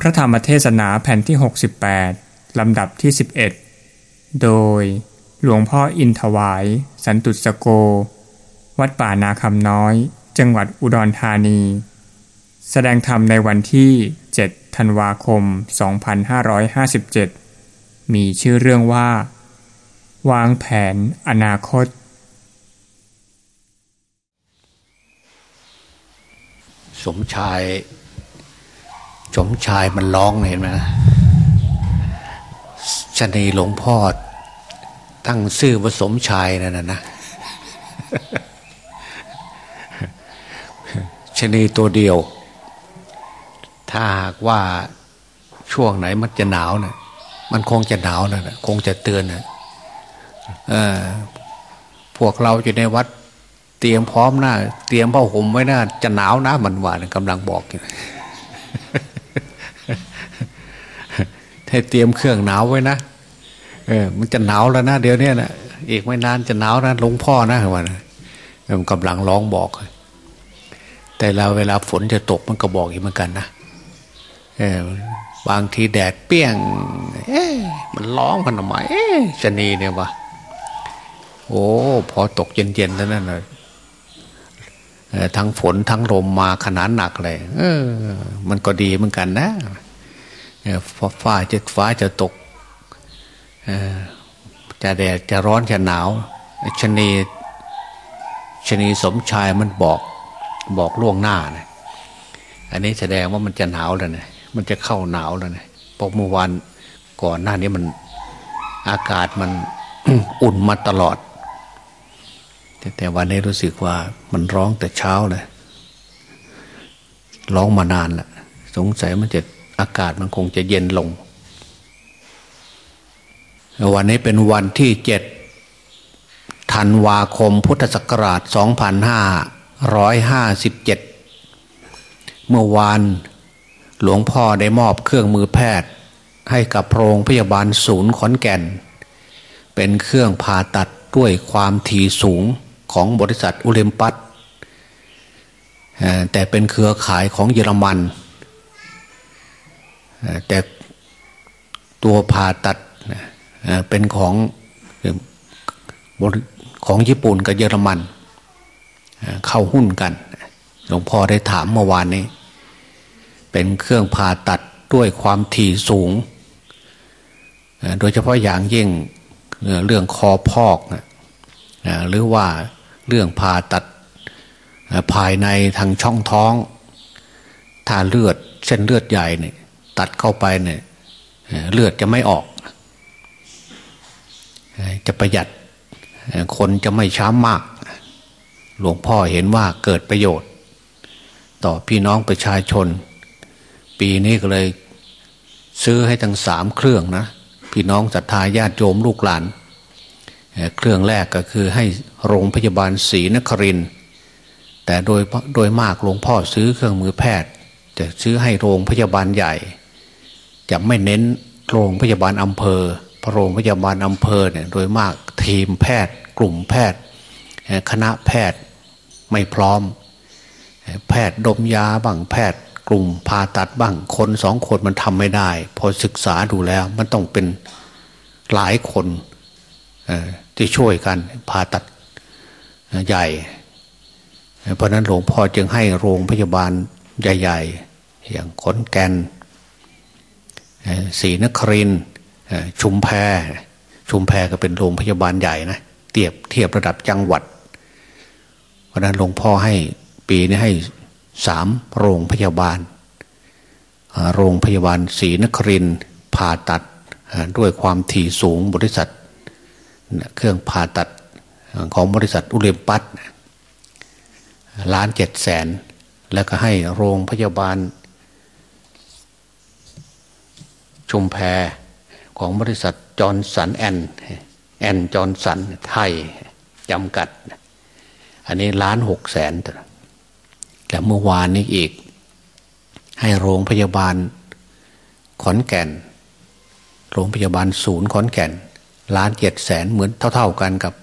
พระธรรมเทศนาแผ่นที่ 68 ลำดับที่ 11 โดยหลวงพ่ออินถวาย สันตุสโก วัดป่านาคำน้อย จังหวัดอุดรธานี แสดงธรรมในวันที่ 7 ธันวาคม 2557 มีชื่อเรื่องว่า วางแผนอนาคต สมชาย สมชายมันร้องเห็นไหมชนีหลวงพ่อตั้งชื่อว่าสมชายนั่นนะนะชนีตัวเดียว ถ้าหากว่าช่วงไหนมันจะหนาวนะมันคงจะหนาวนะนะคงจะเตือนนะเออพวกเราอยู่ในวัดเตรียมพร้อมหน้า เตรียมผ้าห่มไว้หน้าจะหนาวนะมันหวานกำลังบอกอยู่ ให้เตรียมเครื่องหนาวไว้นะเออ มันจะหนาวแล้วนะเดี๋ยวนี้นะอีกไม่นานจะหนาวนะหลวงพ่อนะวันมันกำลังร้องบอก แต่เราเวลาฝนจะตกมันก็บอกอีกเหมือนกันนะเออบางทีแดดเปี้ยง เอ๊มันร้องกันทำไมเอ๊ะชนีเนี่ยวะโอ้พอตกเย็นๆแล้วนั่นเลยทั้งฝนทั้งลมมาขนาดหนักเลย เออ มันก็ดีเหมือนกันนะ ฟ้าจะฟ้าจะตกจะแดดจะร้อนจะหนาวชนีชนีสมชายมันบอกบอกล่วงหน้านะอันนี้แสดงว่ามันจะหนาวแล้วนะมันจะเข้าหนาวแล้วนะเพราะเมื่อวานก่อนหน้านี้มันอากาศมันอุ่นมาตลอด แต่แต่วันนี้รู้สึกว่ามันร้องแต่เช้าเลยร้องมานานแล้วสงสัยมันจะ อากาศมันคงจะเย็นลง วันนี้เป็นวันที่เจ็ดธันวาคมพุทธศักราช 2557 เมื่อวานหลวงพ่อได้มอบเครื่องมือแพทย์ ให้กับโรงพยาบาลศูนย์ขอนแก่น เป็นเครื่องผ่าตัดด้วยความถี่สูงของบริษัทอุเลมปัสแต่เป็นเครือข่ายของเยอรมัน แต่ตัวผ่าตัดเป็นของของญี่ปุ่นกับเยอรมัน เข้าหุ้นกัน หลวงพ่อได้ถามเมื่อวานนี้ เป็นเครื่องผ่าตัดด้วยความถี่สูง โดยเฉพาะอย่างยิ่งเรื่องคอพอกหรือว่าเรื่องผ่าตัดภายในทางช่องท้อง ถ้าเลือดเส้นเลือดใหญ่เนี่ย ตัดเข้าไปเนี่ยเลือดจะไม่ออก จะประหยัดคนจะไม่ช้ำมาก หลวงพ่อเห็นว่าเกิดประโยชน์ ต่อพี่น้องประชาชน ปีนี้ก็เลยซื้อให้ทั้งสามเครื่องนะ พี่น้องศรัทธาญาติโยมลูกหลาน เครื่องแรกก็คือให้โรงพยาบาลศรีนคริน แต่โดยโดยมากหลวงพ่อซื้อเครื่องมือแพทย์ จะซื้อให้โรงพยาบาลใหญ่ จะไม่เน้นโรงพยาบาลอำเภอพระโรงพยาบาลอำเภอเนี่ยโดยมากทีมแพทย์ กลุ่มแพทย์ คณะแพทย์ไม่พร้อม แพทย์ดมยาบ้างแพทย์กลุ่มผ่าตัดบ้างคนสองคนมันทำไม่ได้ พอศึกษาดูแล้วมันต้องเป็นหลายคนที่ช่วยกันผ่าตัดใหญ่ เพราะนั้นหลวงพ่อจึงให้โรงพยาบาลใหญ่ ๆ อย่างขนแก่น ศรีนครินชุมแพชุมแพก็เป็นโรงพยาบาลใหญ่นะเทียบเทียบระดับจังหวัด เพราะนั้นหลวงพ่อให้ปีนี้ให้สามโรงพยาบาล โรงพยาบาลศรีนครินผ่าตัดด้วยความถี่สูงบริษัท เครื่องผ่าตัดของบริษัทอุเรมปัตล้านเจ็ดแสน แล้วก็ให้โรงพยาบาล ชุมแพของบริษัท Johnson and and Johnson ไทยจำกัด อันนี้ล้านหกแสนแต่เมื่อวานนี้อีก ให้โรงพยาบาลขอนแก่น โรงพยาบาลศูนย์ขอนแก่นล้านเจ็ดแสนเหมือนเท่า ๆกันกับ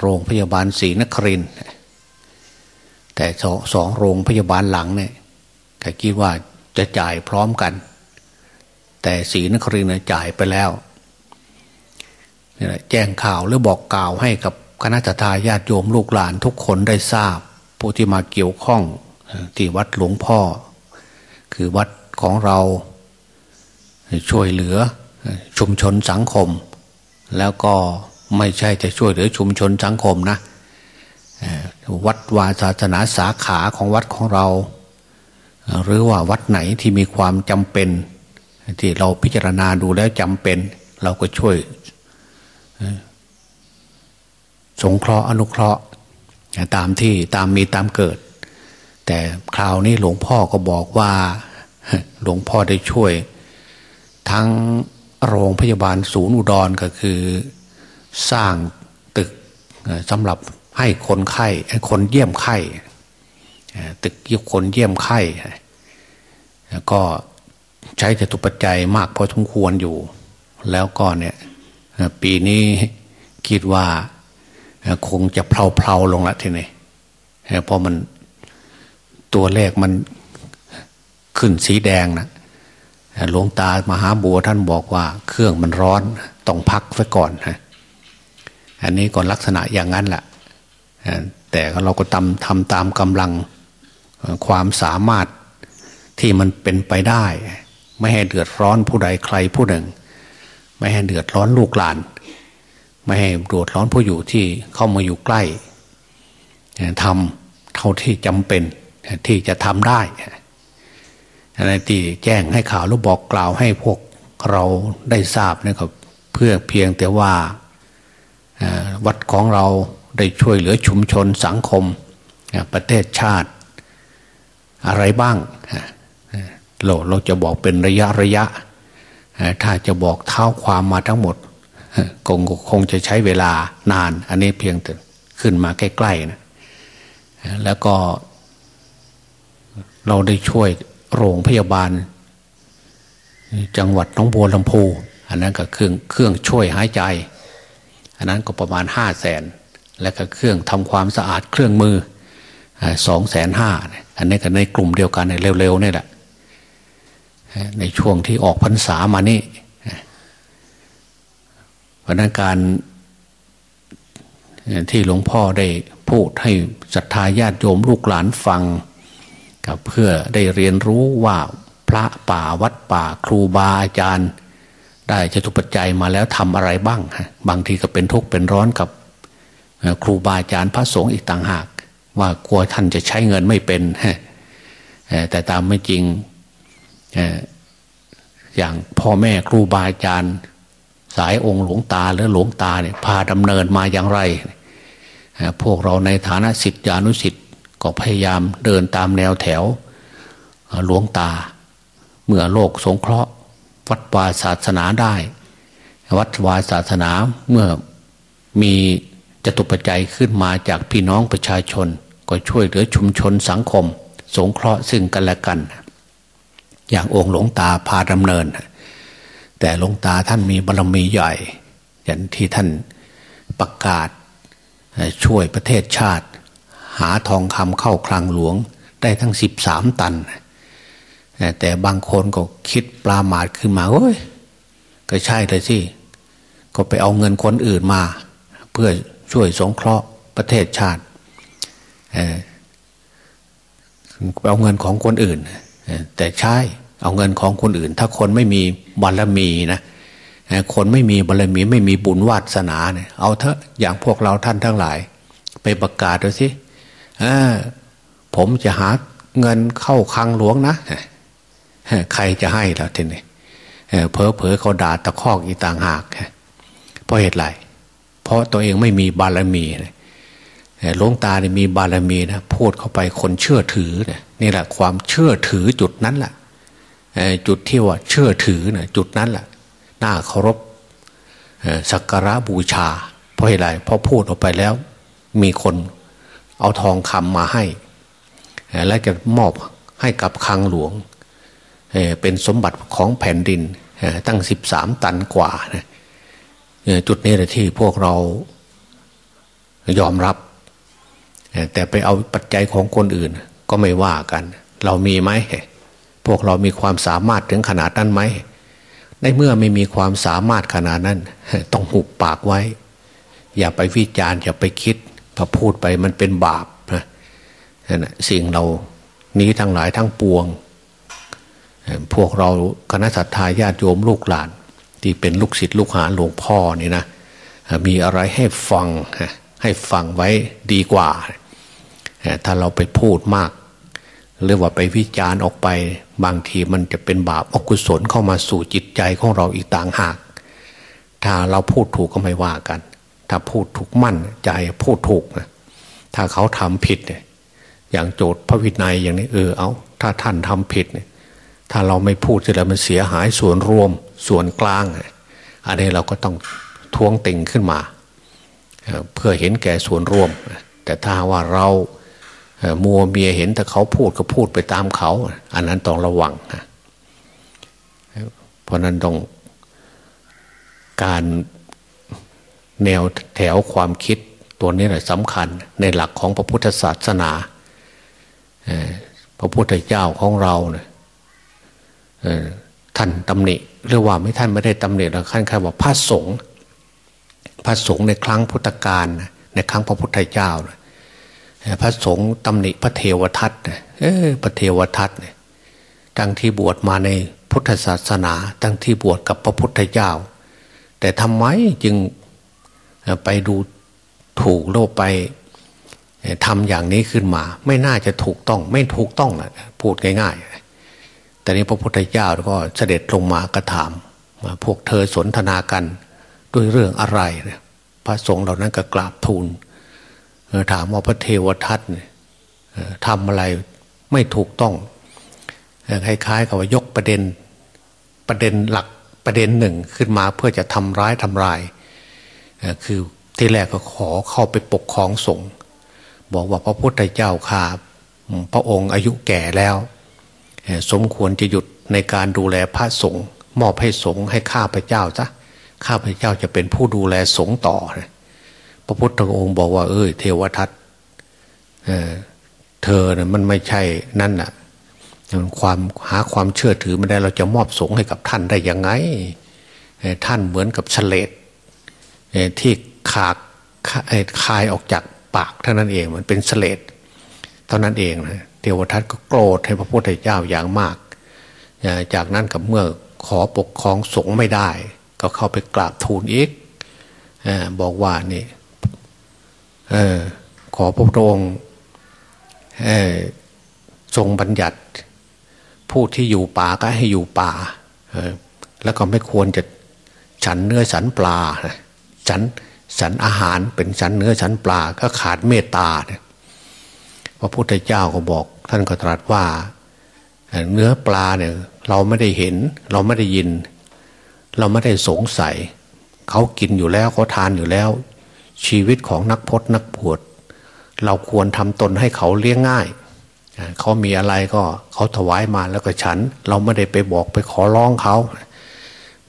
โรงพยาบาลศรีนครินแต่สองโรงพยาบาลหลังเนี่ยก็คิดว่าจะจ่ายพร้อมกัน แต่ศรีนครินทร์จ่ายไปแล้วแจ้งข่าวหรือบอกกล่าวให้กับคณะทาญาติโยมลูกหลานทุกคนได้ทราบ ผู้ที่มาเกี่ยวข้องที่วัดหลวงพ่อ คือวัดของเราช่วยเหลือชุมชนสังคม แล้วก็ไม่ใช่จะช่วยเหลือชุมชนสังคมนะวัดวาศาสนาสาขาของวัดของเรา หรือว่าวัดไหนที่มีความจำเป็น ที่เราพิจารณาดูแล้วจำเป็น เราก็ช่วยสงเคราะห์อนุเคราะห์ตามที่ตามมีตามเกิด แต่คราวนี้หลวงพ่อก็บอกว่า หลวงพ่อได้ช่วย ทั้งโรงพยาบาลศูนย์อุดรก็คือ สร้างตึกสำหรับให้คนไข้คนเยี่ยมไข้ตึกยี่คนเยี่ยมไข้ก็ ใช้จตุปัจจัยมากพอสมควรอยู่ แล้วก็เนี่ยปีนี้คิดว่าคงจะเพลาๆลงละทีนี้เพราะมันตัวเลขมันขึ้นสีแดงนะหลวงตามหาบัวท่านบอกว่า เครื่องมันร้อนต้องพักไว้ก่อนฮะอันนี้ก่อนลักษณะอย่างนั้นแหละแต่เราก็ทำทำตามกำลังความสามารถที่มันเป็นไปได้ ไม่ให้เดือดร้อนผู้ใดใครผู้หนึ่ง ไม่ให้เดือดร้อนลูกหลาน ไม่ให้เดือดร้อนผู้อยู่ที่เข้ามาอยู่ใกล้ทำเท่าที่จำเป็นที่จะทำได้อะไรที่แจ้งให้ข่าวหรือบอกกล่าวให้พวกเราได้ทราบนะครับเพื่อเพียงแต่ว่าวัดของเราได้ช่วยเหลือชุมชนสังคมประเทศชาติ อะไรบ้าง เราเราจะบอกเป็นระยะระยะ ถ้าจะบอกเท้าความมาทั้งหมดคงคงจะใช้เวลานาน อันนี้เพียงแต่ขึ้นมาใกล้ๆนะแล้วก็ เราได้ช่วยโรงพยาบาล จังหวัดน้องบัวลำพูอันนั้นก็เครื่องเครื่องช่วยหายใจ อันนั้นก็ประมาณห้าแสนและก็เครื่องทำความสะอาดเครื่องมือสองแสนห้าอันนี้ก็ในกลุ่มเดียวกันเร็วๆนี่แหละ ในช่วงที่ออกพรรษามานี่พนักการที่หลวงพ่อได้พูดให้ศรัทธาญาติโยมลูกหลานฟังกับเพื่อได้เรียนรู้ว่าพระป่าวัดป่าครูบาอาจารย์ ได้จตุปัจจัยมาแล้วทำอะไรบ้าง บางทีก็เป็นทุกข์เป็นร้อนกับครูบาอาจารย์พระสงฆ์อีกต่างหาก ว่ากลัวท่านจะใช้เงินไม่เป็นแต่ตามไม่จริง อย่างพ่อแม่ครูบาอาจารย์สายองค์หลวงตาหรือหลวงตาเนี่ยพาดำเนินมาอย่างไร พวกเราในฐานะสิทธิอนุสิทธิก็พยายามเดินตามแนวแถวหลวงตา เมื่อโลกสงเคราะห์ วัดวาศาสนาได้ วัดวาศาสนาเมื่อมีจตุปัจจัยขึ้นมาจากพี่น้องประชาชน ก็ช่วยเหลือชุมชนสังคม สงเคราะห์ซึ่งกันและกัน อย่างองค์หลวงตาพาดำเนิน แต่หลวงตาท่านมีบารรมีใหญ่ อย่างที่ท่านประกาศช่วยประเทศชาติ หาทองคำเข้าคลังหลวงได้ทั้งสิบสามตัน แต่บางคนก็คิดปลาหมาดขึ้นมาเอ้ยก็ใช่เลยสิก็ไปเอาเงินคนอื่นมา เพื่อช่วยสงเคราะห์ประเทศชาติเอาเงินของคนอื่น แต่ใช่ เอาเงินของคนอื่น ถ้าคนไม่มีบารมีนะคนไม่มีบารมีไม่มีบุญวาสนาเนี่ยเอาเถอะอย่างพวกเราท่านทั้งหลาย ไปประกาศดูสิผมจะหาเงินเข้าคลังหลวงนะใครจะให้แล้วทีนี้เพอเพอเขาด่าตะคอกอีต่างหากเพราะเหตุไรเพราะตัวเองไม่มีบารมีหลวงตาเนี่ยมีบารมีนะพูดเข้าไปคนเชื่อถือเนี่ยนี่แหละความเชื่อถือจุดนั้นแหละ จุดที่ว่าเชื่อถือนี่ยจุดนั้นแหละน่าเคารพสักการะบูชา เพราะอะไรเพราะพูดออกไปแล้ว มีคนเอาทองคำมาให้ และจะมอบให้กับคลังหลวง เป็นสมบัติของแผ่นดินตั้งสิบสามตันกว่าจุดนี้แหละที่พวกเรายอมรับ แต่ไปเอาปัจจัยของคนอื่นก็ไม่ว่ากัน เรามีไหม พวกเรามีความสามารถถึงขนาดนั้นไหมในเมื่อไม่มีความสามารถขนาดนั้น ต้องหุบปากไว้ อย่าไปวิจารณ์อย่าไปคิดพอพูดไปมันเป็นบาปนะสิ่งเรานี้ทั้งหลายทั้งปวง พวกเราคณะสัตยาญาติโยมลูกหลาน ที่เป็นลูกศิษย์ลูกหาหลวงพ่อนี่นะมีอะไรให้ฟังให้ฟังไว้ดีกว่า ถ้าเราไปพูดมาก หรือว่าไปวิจารณ์ออกไป บางทีมันจะเป็นบาปอกุศลเข้ามาสู่จิตใจของเราอีกต่างหาก ถ้าเราพูดถูกก็ไม่ว่ากัน ถ้าพูดถูกมั่นใจพูดถูกนะถ้าเขาทำผิดเนี่ยอย่างโจทย์พระวินัยอย่างนี้เออเอาถ้าท่านทำผิดเนี่ยถ้าเราไม่พูดจะแล้วมันเสียหายส่วนรวมส่วนกลาง อันนี้เราก็ต้องท้วงติงขึ้นมา เพื่อเห็นแก่ส่วนรวม แต่ถ้าว่าเรา มัวเมียเห็นแต่เขาพูดก็พูดไปตามเขา อันนั้นต้องระวังเพราะนั้นต้องการแนวแถวความคิดตัวนี้แหละสำคัญในหลักของพระพุทธศาสนาพระพุทธเจ้าของเราเนี่ยท่านตำหนิหรือว่าไม่ท่านไม่ได้ตำหนิแล้วท่านแค่ว่าพระสงฆ์พระสงฆ์ในครั้งพุทธกาลในครั้งพระพุทธเจ้า พระสงฆ์ตำหนิพระเทวทัตเออพระเทวทัตเนี่ยตั้งที่บวชมาในพุทธศาสนาตั้งที่บวชกับพระพุทธเจ้า แต่ทำไมจึงไปดูถูกโลกไปทำอย่างนี้ขึ้นมา ไม่น่าจะถูกต้อง ไม่ถูกต้องนะพูดง่ายๆ แต่นี้พระพุทธเจ้าก็เสด็จลงมากระถามพวกเธอสนทนากันด้วยเรื่องอะไรเนี่ยพระสงฆ์เหล่านั้นก็กราบทูล ถามว่าพระเทวทัตทำอะไรไม่ถูกต้องคล้ายๆกับว่ายกประเด็นประเด็นหลักประเด็นหนึ่งขึ้นมาเพื่อจะทำร้ายทำลาย คือที่แรกก็ขอเข้าไปปกครองสงฆ์บอกว่าพระพุทธเจ้าข่าพระองค์อายุแก่แล้ว สมควรจะหยุดในการดูแลพระสงฆ์มอบให้สงฆ์ให้ข้าพเจ้าซะข้าพเจ้าจะเป็นผู้ดูแลสงฆ์ต่อ พระพุทธองค์บอกว่า เอ้ย เทวทัตเเธอเนี่ยมันไม่ใช่นั่นน่ะความหาความเชื่อถือไม่ได้เราจะมอบสงให้กับท่านได้ยังไง ท่านเหมือนกับเฉลดที่ขากคายออกจากปากเท่านั้นเองมันเป็นเสลดเท่านั้นเองนะเทวทัตก็โกรธให้พระพุทธเจ้าอย่างมาก จากนั้นกับเมื่อขอปกครองสงฆ์ไม่ได้ ก็เข้าไปกราบทูลอีกบอกว่านี่ ขอพระองค์ทรงบัญญัติ ผู้ที่อยู่ป่าก็ให้อยู่ป่าแล้วก็ไม่ควรจะฉันเนื้อฉันปลาฉันฉันอาหารเป็นฉันเนื้อฉันปลาก็ขาดเมตตาเนี่ยพระพุทธเจ้าก็บอก ท่านก็ตรัสว่า เนื้อปลาเนี่ยเราไม่ได้เห็น เราไม่ได้ยิน เราไม่ได้สงสัย เขากินอยู่แล้วเขาทานอยู่แล้ว ชีวิตของนักพจนักบวชเราควรทำตนให้เขาเลี้ยงง่าย เขามีอะไรก็เขาถวายมาแล้วก็ฉัน เราไม่ได้ไปบอกไปขอร้องเขา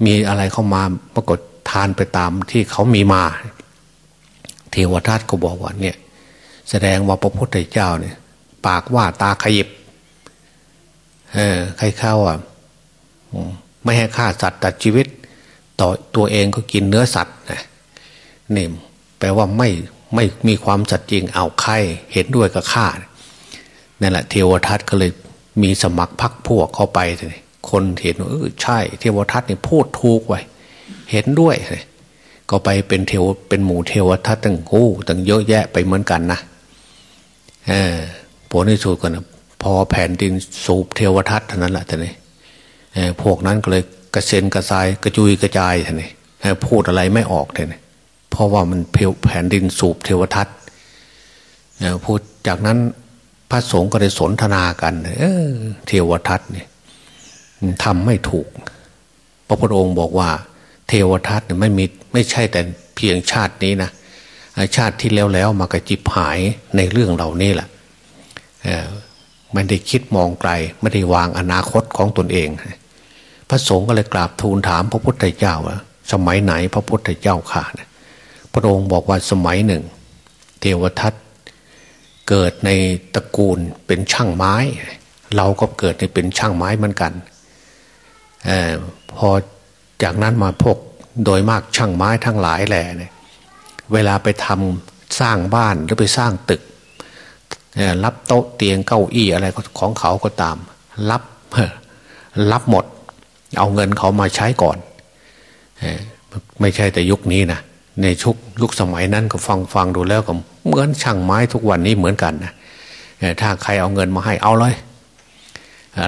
มีอะไรเข้ามาปรากฏทานไปตามที่เขามีมา เทวทัตก็บอกว่าเนี่ย แสดงว่าพระพุทธเจ้าเนี่ย ปากว่าตาขยิบเออใครเข้าอะไม่ให้ฆ่าสัตว์ตัดชีวิต ต่อตัวเองก็กินเนื้อสัตว์นะนี่ แปลว่าไม่ไม่มีความสัตย์จริงเอาใครเห็นด้วยกับฆ่านั่นแหละเทวทัตก็เลยมีสมัครพักพวกเข้าไปเลยคนเห็นว่าเออใช่ เทวทัตเนี่ยพูดถูกไว้เห็นด้วยก็ไปเป็นเทวเป็นหมู่เทวทัตตั้งโอ้ตั้งเยอะแยะไปเหมือนกันนะเออผลที่สุดก็นะพอแผ่นดินสูบเทวทัตเท่านั้นแหละท่านนี่พวกนั้นก็เลยกระเซ็นกระซายกระจุยกระจายท่านนี่พูดอะไรไม่ออกเลย เพราะว่ามันเพลแผ่นดินสูบเทวทัตพูดจากนั้นพระสงฆ์ก็ได้สนทนากัน เออเทวทัตเนี่ยทำไม่ถูก พระพุทธองค์บอกว่า เทวทัตเนี่ยไม่มีไม่ใช่แต่เพียงชาตินี้นะชาติที่แล้วแล้วมากระจิบหายในเรื่องเหล่านี้แหละไม่ได้คิดมองไกล ไม่ได้วางอนาคตของตนเอง พระสงฆ์ก็เลยกราบทูลถามพระพุทธเจ้าว่าสมัยไหนพระพุทธเจ้าข่านะ พระองค์บอกว่าสมัยหนึ่ง เทวทัตเกิดในตระกูลเป็นช่างไม้ เราก็เกิดในเป็นช่างไม้เหมือนกันอพอจากนั้นมาพวกโดยมากช่างไม้ทั้งหลายแหละเนี่ยเวลาไปทำสร้างบ้านหรือไปสร้างตึก รับโต๊ะเตียงเก้าอี้อะไรของเขาก็ตาม รับรับหมด เอาเงินเขามาใช้ก่อน ไม่ใช่แต่ยุคนี้นะ ในชุกยุคสมัยนั้นก็ฟังฟังดูแล้วก็เหมือนช่างไม้ทุกวันนี้เหมือนกันนะถ้าใครเอาเงินมาให้เอาเลย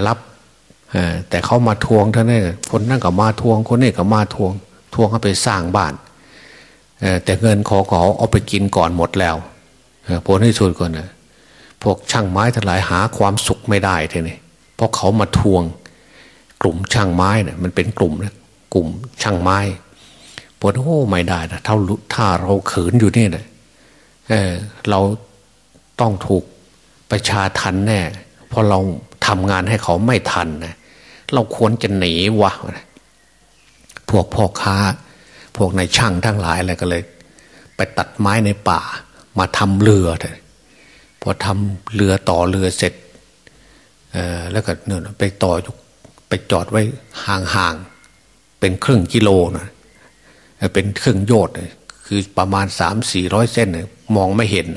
รับแต่เขามาทวงท่านั้นคนนั่นก็มาทวงคนนี้ก็มาทวง ทวงเขาไปสร้างบ้านแต่เงินขอขอเอาไปกินก่อนหมดแล้วผลที่สุดก่อนนะพวกช่างไม้ทั้งหลายหาความสุขไม่ได้ทีนี้เพราะเขามาทวง กลุ่มช่างไม้เนะ่ยมันเป็นกลุ่มนะกลุ่มช่างไม้ ปวดโอ้ไม่ได้นะถ้าถ้าเราขืนอยู่นี่นะเออเราต้องถูกประชาทันแน่เพราะเราทำงานให้เขาไม่ทันนะเราควรจะหนีวะพวกพ่อค้า พวกนายช่างทั้งหลายอะไรก็เลย ไปตัดไม้ในป่า มาทำเรือเลยพอทำเรือต่อเรือเสร็จเออแล้วก็เนี่ยไปต่อไปจอดไว้ห่างๆเป็นครึ่งกิโลนะ เป็นเครึ่องโยดคือประมาณสามสี่ร้อยเส้นมองไม่เห็น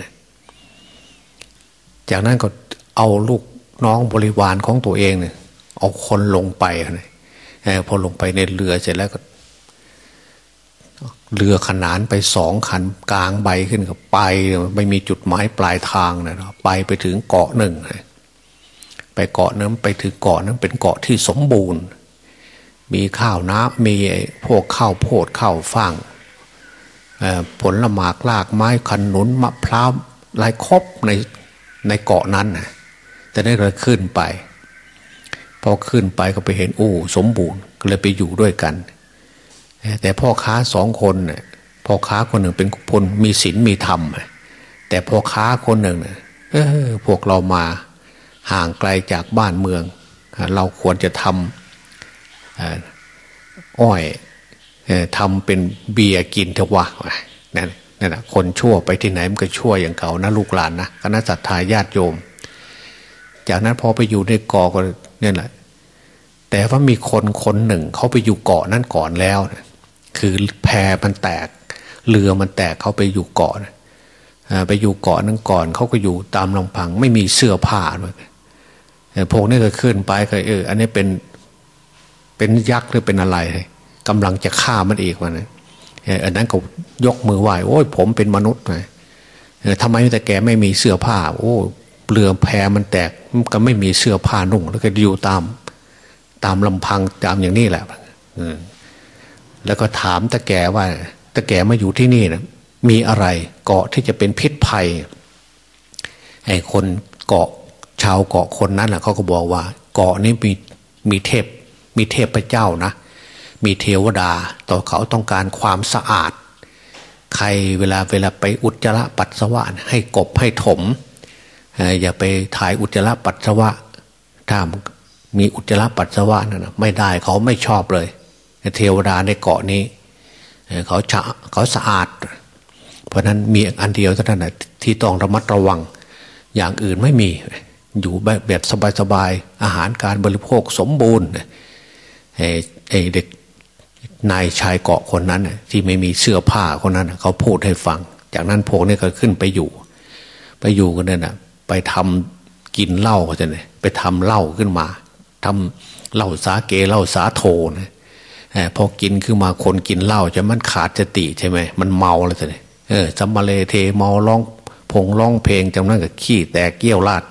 จากนั้นก็เอาลูกน้องบริวารของตัวเองเนี่ยเอาคนลงไปนะพอลงไปในเรือเสร็จแล้วก็ เรือขนานไปสองขันกลางใบขึ้นกับไป ไม่มีจุดหมายปลายทางนะไปไปถึงเกาะหนึ่งไปเกาะนั้นไปถึงเกาะนั้นเป็นเกาะที่สมบูรณ์ มีข้าวน้ำมีพวกข้าวโพดข้าวฟ่างผลละหมากลากไม้ขนุนมะพร้าวลายครบในในเกาะนั้นนะแต่ได้เลยขึ้นไป พอขึ้นไปก็ไปเห็นโอ้สมบูรณ์ก็เลยไปอยู่ด้วยกัน แต่พ่อค้าสองคนเนี่ยพ่อค้าคนหนึ่งเป็นคนมีศีลมีธรรม แต่พ่อค้าคนหนึ่งเนี่ยพวกเรามาห่างไกลจากบ้านเมือง เราควรจะทำ อ้อยทำเป็นเบียร์กินเถอะวะนั่นนั่นแหะคนชั่วไปที่ไหนมันก็ชั่วอย่างเก่านะลูกหลานนะคณะสัตยาญาติโยม จากนั้นพอไปอยู่ในเกาะก็เนี่ยแหละแต่ว่ามีคนคนหนึ่งเขาไปอยู่เกาะนั้นก่อนแล้วนะคือแพมันแตก เรือมันแตกเขาไปอยู่เกาะนะไปอยู่เกาะนั้นก่อนเขาก็อยู่ตามลำพัง ไม่มีเสื้อผ้าด้วยพวกนี้ก็ขึ้นไปก็เออ อันนี้เป็น เป็นยักษ์หรือเป็นอะไรกำลังจะฆ่ามันอีกวันนะอันนั้นก็ยกมือไหว้โอ้ยผมเป็นมนุษย์ไงทำไมแต่แกไม่มีเสื้อผ้า โอ้เรือแพมันแตกก็ไม่มีเสื้อผ้านุ่ง แล้วก็อยู่ตาม ตามลำพังตามอย่างนี้แหละแล้วก็ถามตะแกว่าตะแกมาอยู่ที่นี่นะมีอะไรเกาะที่จะเป็นพิษภัยไอ้คนเกาะชาวเกาะคนนั้นแหละเขาก็บอกว่า เกาะนี้มีมีเทพ มีเทพเจ้านะ มีเทวดาต่อเขาต้องการความสะอาด ใครเวลาเวลาไปอุจจาระปัสสาวะให้กบให้ถม อย่าไปถ่ายอุจจาระปัสสาวะถ้ามีอุจจาระปัสสาวะนั่นไม่ได้เขาไม่ชอบเลย เทวดาในเกาะนี้เขาฉะเขาสะอาด เพราะนั้นมีอันเดียวเท่านั้นที่ต้องระมัดระวัง อย่างอื่นไม่มีอยู่แบบสบายๆอาหารการบริโภคสมบูรณ์ เด็กนายชายเกาะคนนั้นที่ไม่มีเสื้อผ้าคนนั้นเขาพูดให้ฟัง จากนั้นพวกนี้ก็ขึ้นไปอยู่ ไปอยู่กันเนี่ยนะไปทำกินเหล้าจะเนี่ยไปทำเหล้าขึ้นมาทำเหล้าสาเกเหล้าสาโทนะพอกินขึ้นมาคนกินเหล้าจะมันขาดสติใช่ไหมมันเมาแล้วจะเนี่ยเออจัมมาเลเทเมาร้องพงร้องเพลงจำนั้นกับขี้แตกเกี้ยวลาด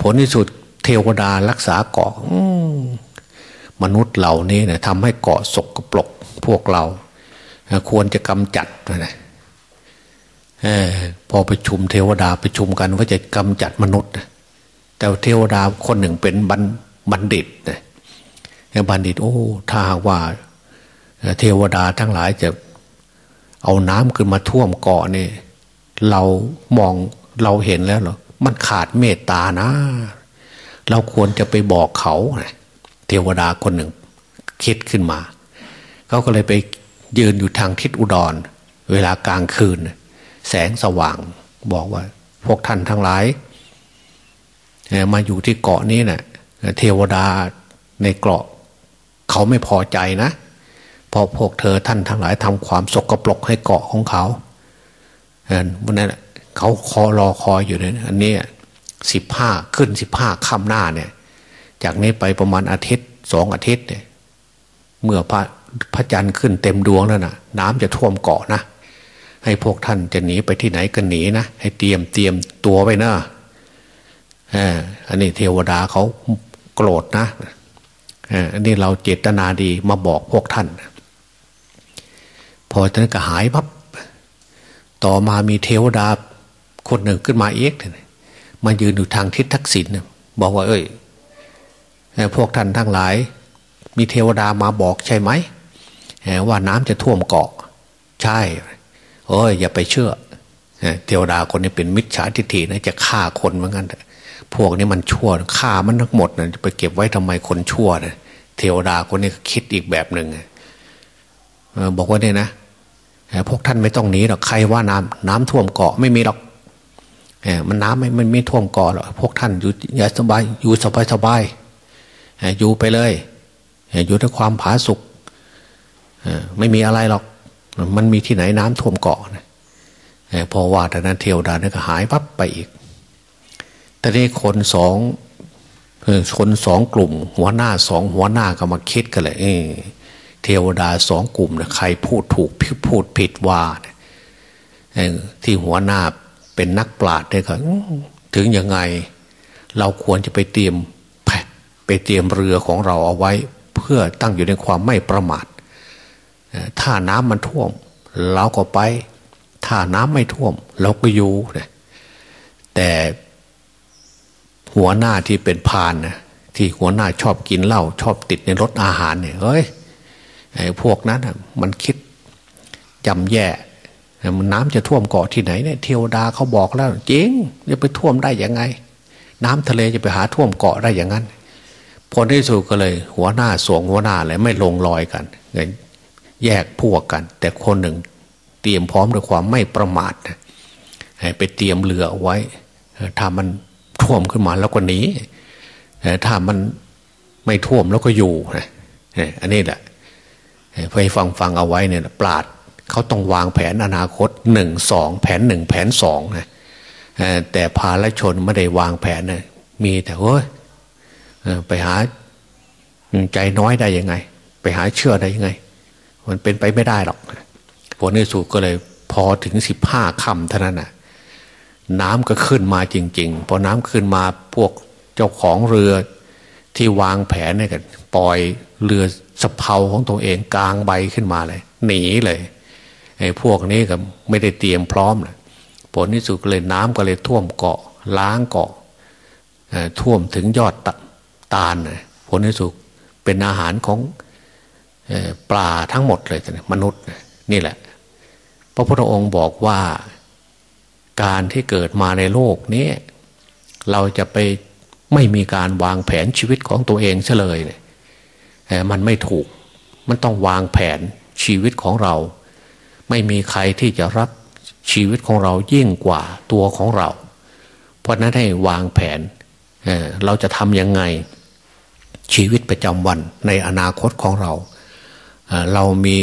ผลที่สุดเทวดารักษาเกาะ มนุษย์เหล่านี้เนี่ยทำให้เกาะศกกระปลกพวกเรา ควรจะกำจัดนะพอไปชุมเทวดาไปชุมกันว่าจะกำจัดมนุษย์ แต่เทวดาคนหนึ่งเป็นบัณบณฑิตนะบัณฑิต โอ้ ถ้าว่า เทวดาทั้งหลายจะเอาน้ำขึ้นมาท่วมเกาะนี่เรามองเราเห็นแล้วหรอมันขาดเมตตานะ เราควรจะไปบอกเขา เทวดาคนหนึ่งคิดขึ้นมา เขาก็เลยไปยืนอยู่ทางทิศอุดร เวลากลางคืน แสงสว่างบอกว่า พวกท่านทั้งหลายมาอยู่ที่เกาะนี้นะ่ะเทวดาในเกาะ เขาไม่พอใจนะพอพวกเธอท่านทั้งหลายทำความสกปรกให้เกาะของเขาวันนั้นเขาคอรอคอยอยู่เนี่ยอันนี้สิบห้าขึ้นสิบห้าค่ำหน้าเนี่ย จากนี้ไปประมาณอาทิตย์สองอาทิตย์เนี่ยเมื่อพระพระจันทร์ขึ้นเต็มดวงแล้วนะน้ำจะท่วมเกาะนะ ให้พวกท่านจะหนีไปที่ไหนกันหนีนะ ให้เตรียมเตรียมตัวไว้นะอันนี้เทวดาเขาโกรธนะอันนี้เราเจตนาดีมาบอกพวกท่าน พอท่านก็หายปั๊บต่อมามีเทวดาคนหนึ่งขึ้นมาเอกมายืนอยู่ทางทิศทักษิณบอกว่า เอ้ย พวกท่านทั้งหลาย มีเทวดามาบอกใช่ไหมว่าน้ำจะท่วมเกาะ ใช่โอ้ยอย่าไปเชื่อเทวดาคนนี้เป็นมิจฉาทิฏฐินะจะฆ่าคนเหมือนกันพวกนี้มันชั่วฆ่ามันทั้งหมดนะจะไปเก็บไว้ทำไมคนชั่วนะเทวดาคนนี้คิดอีกแบบหนึ่งบอกว่าเนี่ยนะพวกท่านไม่ต้องหนีหรอกใครว่าน้ำน้ำท่วมเกาะไม่มีหรอกมันน้ำไม่มันไม่ท่วมเกาะหรอกพวกท่านอยู่อย่าสบายอยู่สบายสบาย อยู่ไปเลย อยู่ด้วยความผาสุกไม่มีอะไรหรอก มันมีที่ไหนน้ำท่วมเกาะนะพอว่าแต่นั้นเทวดาเนี่ยก็หายปั๊บไปอีก แต่นี้คนสองคนสองกลุ่ม หัวหน้าสองหัวหน้าก็มาคิดกันเลยเทวดาสองกลุ่มนะใครพูดถูกพูดผิดว่าที่หัวหน้าเป็นนักปราชญ์เนี่ยก็ถึงยังไง เราควรจะไปเตรียม ไปเตรียมเรือของเราเอาไว้ เพื่อตั้งอยู่ในความไม่ประมาทถ้าน้ำมันท่วม เราก็ไป ถ้าน้ำไม่ท่วม เราก็อยู่แต่หัวหน้าที่เป็นพานนะที่หัวหน้าชอบกินเหล้าชอบติดในรถอาหารเนี่ยเฮ้ยไอ้พวกนั้นมันคิดจำแย่มันน้ำจะท่วมเกาะที่ไหนเนี่ยเทวดาเขาบอกแล้วจริงจะไปท่วมได้ยังไง น้ำทะเลจะไปหาท่วมเกาะได้อย่างนั้น พลที่สุดก็เลย หัวหน้าสวงหัวหน้าเลยไม่ลงรอยกันแยกพวกกัน แต่คนหนึ่ง เตรียมพร้อมด้วยความไม่ประมาทไปเตรียมเรือไว้ถ้ามันท่วมขึ้นมาแล้วก็หนีถ้ามันไม่ท่วมแล้วก็อยู่นะอันนี้แหละไปฟังฟังเอาไว้เนี่ยปราดเขาต้องวางแผนอนาคตหนึ่งสองแผนหนึ่งแผนสองนะแต่พาละชนไม่ได้วางแผนนะมีแต่เฮ้ย ไปหาใจน้อยได้ยังไง ไปหาเชื่อได้ยังไง มันเป็นไปไม่ได้หรอกผลในสุดก็เลยพอถึงสิบห้าคำเท่านั้นน่ะ น้ำก็ขึ้นมาจริง ๆ พอน้ำขึ้นมาพวกเจ้าของเรือที่วางแผนเนี่ยกันปล่อยเรือสะเพาของตัวเองกลางใบขึ้นมาเลย หนีเลยไอ้พวกนี้ก็ไม่ได้เตรียมพร้อมเลยผลที่สุดเลยน้ำก็เลยท่วมเกาะล้างเกาะท่วมถึงยอด ตาลผลที่สุดเป็นอาหารของปลาทั้งหมดเลยมนุษย์นี่แหละ พระพุทธองค์บอกว่าการที่เกิดมาในโลกนี้ เราจะไปไม่มีการวางแผนชีวิตของตัวเองเฉลยเลยมันไม่ถูก มันต้องวางแผนชีวิตของเรา ไม่มีใครที่จะรักชีวิตของเรายิ่งกว่าตัวของเรา เพราะนั้นให้วางแผน เราจะทำยังไง ชีวิตประจำวันในอนาคตของเรา เรามี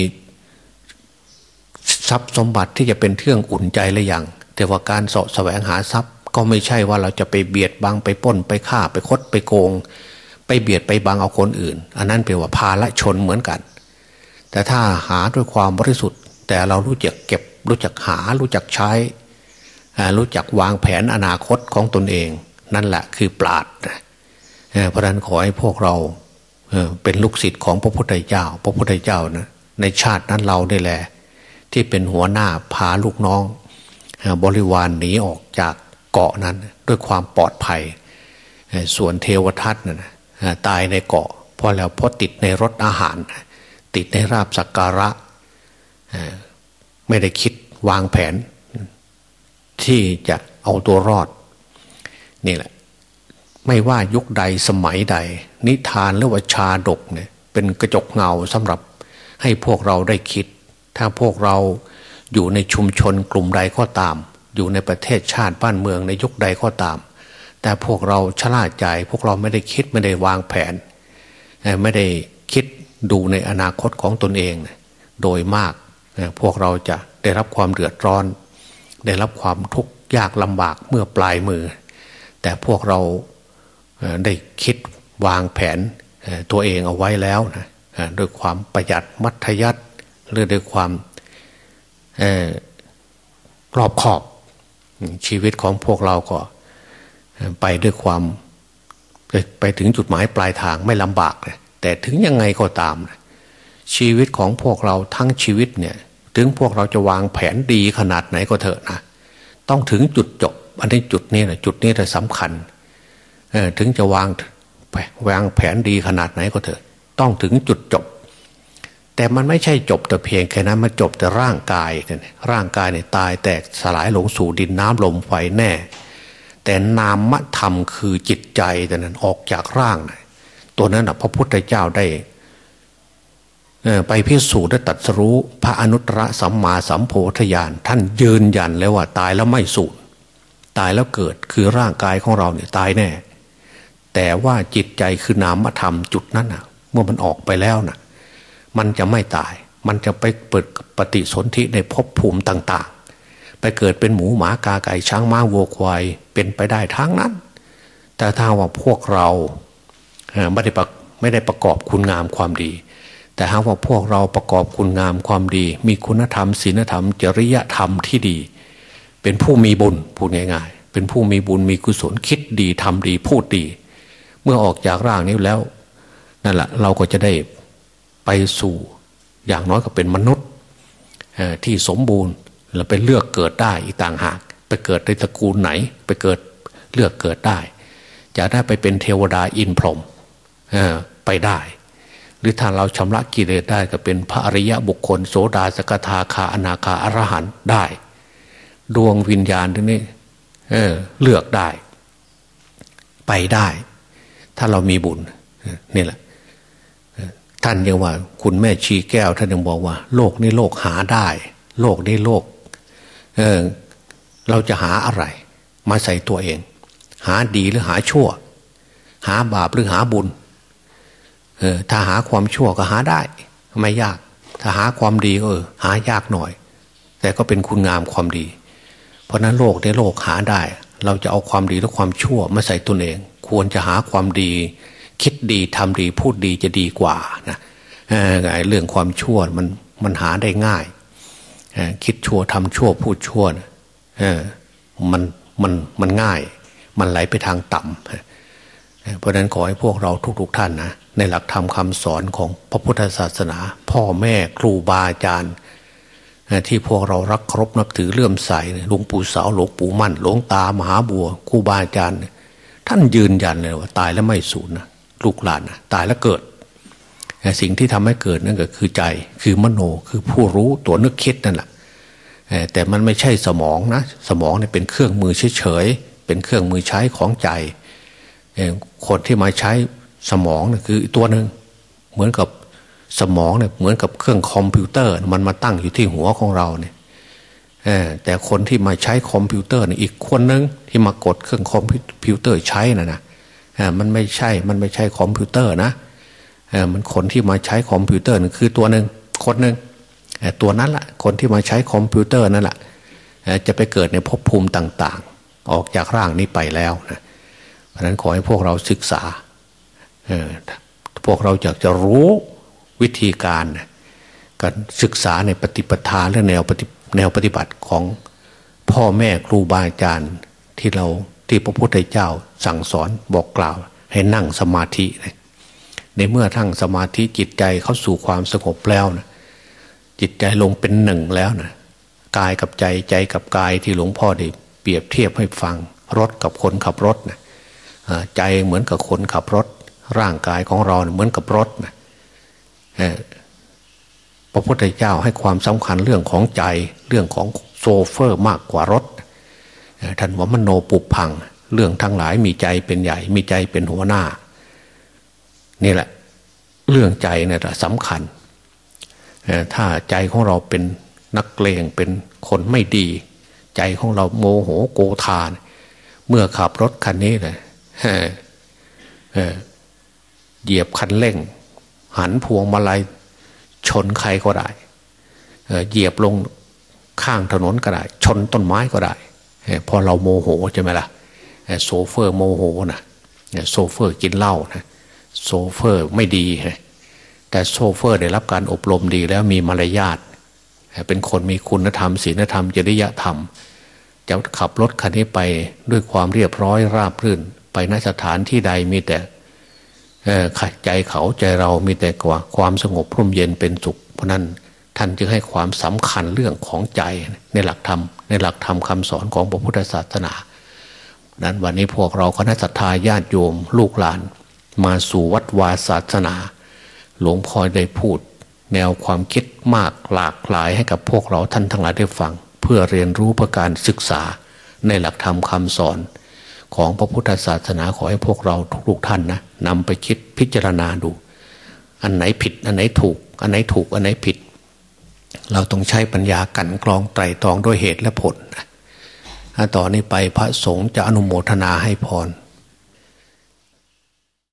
ทรัพย์สมบัติที่จะเป็นเครื่องอุ่นใจหรือยังแต่ว่าการสาะแสวงหาทรัพย์ก็ไม่ใช่ว่าเราจะไปเบียดบังไปป้นไปฆ่าไปคดไปโกง ไปเบียดไปบังเอาคนอื่น อันนั้นเป็นว่าพาละชนเหมือนกัน แต่ถ้าหาด้วยความบริสุทธิ์ แต่เรารู้จักเก็บ รู้จักหารู้จักใช้ รู้จักวางแผนอนาคตของตนเอง นั่นแหละคือปราด เพราะนั้นขอให้พวกเราเป็นลูกศิษย์ของพระพุทธเจ้า พระพุทธเจ้านะในชาตินั้นเราได้แหละ ที่เป็นหัวหน้าพาลูกน้อง บริวารหนีออกจากเกาะนั้นด้วยความปลอดภัย ส่วนเทวทัตนะตายในเกาะเพราะแล้วเพราะติดในรถอาหาร ติดในราบสักการะ ไม่ได้คิดวางแผน ที่จะเอาตัวรอด นี่แหละ ไม่ว่ายุคใดสมัยใด นิทานหรือว่าชาดกเนี่ยเป็นกระจกเงาสำหรับให้พวกเราได้คิด ถ้าพวกเราอยู่ในชุมชนกลุ่มใดก็ตาม อยู่ในประเทศชาติบ้านเมืองในยุคใดก็ตาม แต่พวกเราชราใจ พวกเราไม่ได้คิดไม่ได้วางแผน ไม่ได้คิดดูในอนาคตของตนเอง โดยมากพวกเราจะได้รับความเดือดร้อน ได้รับความทุกข์ยากลำบากเมื่อปลายมือ แต่พวกเรา ได้คิดวางแผนตัวเองเอาไว้แล้วนะด้วยความประหยัดมัธยัติหรือด้วยความรอบขอบชีวิตของพวกเราก็ไปด้วยความไปถึงจุดหมายปลายทางไม่ลำบากแต่ถึงยังไงก็ตามชีวิตของพวกเราทั้งชีวิตเนี่ย ถึงพวกเราจะวางแผนดีขนาดไหนก็เถอะนะต้องถึงจุดจบอันนี้จุดนี้แหละจุดนี้แหละสำคัญ ถึงจะวางวางแผนดีขนาดไหนก็เถอะ ต้องถึงจุดจบ แต่มันไม่ใช่จบแต่เพียงแค่นั้นมันจบแต่ร่างกายเนี่ยร่างกายเนี่ยตายแตกสลายหลงสู่ดินน้ำลมไฟแน่ แต่นามธรรมคือจิตใจแต่นั้นออกจากร่างนะตัวนั้นนะพระพุทธเจ้าได้ไปพิสูจน์ได้ตัดสรู้พระอนุตตรสัมมาสัมโพธญาณท่านยืนยันแล้วว่าตายแล้วไม่สูญตายแล้วเกิดคือร่างกายของเราเนี่ยตายแน่ แต่ว่าจิตใจคือนามธรรมจุดนั้นนะเมื่อมันออกไปแล้วนะมันจะไม่ตาย มันจะไปเปิดปฏิสนธิในภพภูมิต่าง ๆ ไปเกิดเป็นหมูหมากาไก่ช้างม้าวัวควายเป็นไปได้ทั้งนั้น แต่ถ้าว่าพวกเราไม่ได้ไม่ได้ประกอบคุณงามความดี แต่หากว่าพวกเราประกอบคุณงามความดี มีคุณธรรมศีลธรรม จริยธรรมที่ดี เป็นผู้มีบุญพูดง่าย ๆ เป็นผู้มีบุญมีกุศลคิดดีทำดีพูดดี มื่อออกจากร่างนี้แล้วนั่นแหละเราก็จะได้ไปสู่อย่างน้อยก็เป็นมนุษย์ที่สมบูรณ์เราไปเลือกเกิดได้อีกต่างหาก ไปเกิดในตระกูลไหน ไปเกิดเลือกเกิดได้ จะได้ไปเป็นเทวดาอินพรหมไปได้ หรือถ้าเราชำระกิเลสได้ก็เป็นพระอริยะบุคคล โสดาสกทาคาอนาคาอรหันได้ ดวงวิญญาณที่นี่เเลือกได้ ไปได้ ถ้าเรามีบุญนี่แหละท่านยังว่า คุณแม่ชีแก้ว ท่านยังบอกว่า โลกนี้โลกหาได้ โลกนี้โลกเออเราจะหาอะไร มาใส่ตัวเอง หาดีหรือหาชั่ว หาบาปหรือหาบุญเออถ้าหาความชั่วก็หาได้ ไม่ยาก ถ้าหาความดีก็เออหายากหน่อย แต่ก็เป็นคุณงามความดี เพราะนั้นโลกในโลกหาได้ เราจะเอาความดีและความชั่วมาใส่ตนเอง ควรจะหาความดี คิดดีทำดีพูดดีจะดีกว่านะไอ้เรื่องความชั่วมันมันหาได้ง่าย คิดชั่วทำชั่วพูดชั่วมันมันมันง่าย มันไหลไปทางต่ำเพราะนั้นขอให้พวกเราทุกๆทท่านนะในหลักธรรมคำสอนของพระพุทธศาสนา พ่อแม่ครูบาอาจารย์ ที่พวกเรารักครบนับถือเลื่อมใสหลวงปู่สาวหลวงปู่มั่นหลวงตามหาบัวครูบาอาจารย์ท่านยืนยันเลยว่าตายแล้วไม่สูญนะลูกหลานนะตายแล้วเกิดสิ่งที่ทำให้เกิดนั่นก็คือใจคือมโนคือผู้รู้ตัวนึกคิดนั่นแหละแต่มันไม่ใช่สมองนะ สมองเนี่ยเป็นเครื่องมือเฉยๆเป็นเครื่องมือใช้ของใจคนที่มาใช้สมองนี่คือตัวหนึ่งเหมือนกับ สมองเนี่ยเหมือนกับเครื่องคอมพิวเตอร์ มันมาตั้งอยู่ที่หัวของเราเนี่ยแต่คนที่มาใช้คอมพิวเตอร์นี่อีกคนนึงที่มากดเครื่องคอมพิวเตอร์ใช้นะนะมันไม่ใช่ มันไม่ใช่คอมพิวเตอร์นะมันคนที่มาใช้คอมพิวเตอร์นี่คือตัวหนึ่งคนหนึ่งตัวนั้นละคนที่มาใช้คอมพิวเตอร์นั่นแหละจะไปเกิดในภพภูมิต่างๆ ออกจากร่างนี้ไปแล้วนะเพราะนั้นขอให้พวกเราศึกษาพวกเราอยากจะรู้ วิธีการการศึกษาในปฏิปทาและแนวปฏิแนวปฏิบัติของพ่อแม่ครูบาอาจารย์ที่เราที่พระพุทธเจ้าสั่งสอนบอกกล่าว ให้นั่งสมาธิในเมื่อทั้งสมาธิจิตใจเข้าสู่ความสงบแล้วนะจิตใจลงเป็นหนึ่งแล้วนะกายกับใจใจกับกายที่หลวงพ่อได้เปรียบเทียบให้ฟังรถกับคนขับรถนะใจเหมือนกับคนขับรถ ร่างกายของเราเหมือนกับรถนะ พระพุทธเจ้าให้ความสำคัญเรื่องของใจเรื่องของโซเฟอร์มากกว่ารถท่านว่ามโนปุพัง เรื่องทั้งหลายมีใจเป็นใหญ่ มีใจเป็นหัวหน้า นี่แหละ เรื่องใจเนี่ยสำคัญ ถ้าใจของเราเป็นนักเลงเป็นคนไม่ดี ใจของเราโมโหโกธาน เมื่อขับรถคันนี้เลยเหยียบคันเร่ง หันพวงมาลัยชนใครก็ได้เหยียบลงข้างถนนก็ได้ ชนต้นไม้ก็ได้พอเราโมโหใช่ไหมล่ะโชเฟอร์โมโหนะโชเฟอร์กินเหล้านะโชเฟอร์ไม่ดีแต่โชเฟอร์ได้รับการอบรมดีแล้วมีมารยาทเป็นคนมีคุณธรรมศีลธรรมจริยธรรม จะขับรถคันนี้ไปด้วยความเรียบร้อยราบรื่น ไปในสถานที่ใดมีแต่ ขัดใจเขาใจเรามีแต่กว่าความสงบร่มเย็นเป็นสุข เพราะนั้นท่านจึงให้ความสำคัญเรื่องของใจในหลักธรรมในหลักธรรมคำสอนของพระพุทธศาสนานั้นวันนี้พวกเราคณะสัตยาญาติโยมลูกหลาน มาสู่วัดวาศาสนา หลวงพ่อได้พูด แนวความคิดมากหลากหลายให้กับพวกเราท่านทั้งหลายได้ฟัง เพื่อเรียนรู้เพื่อการศึกษาในหลักธรรมคำสอน ของพระพุทธศาสนาขอให้พวกเราทุกท่านนะนำไปคิดพิจารณาดู อันไหนผิด อันไหนถูก อันไหนถูก อันไหนผิด เราต้องใช้ปัญญากันกรองไตรตรองด้วยเหตุและผลต่อนนี้ไปพระสงฆ์จะอนุโมทนาให้พร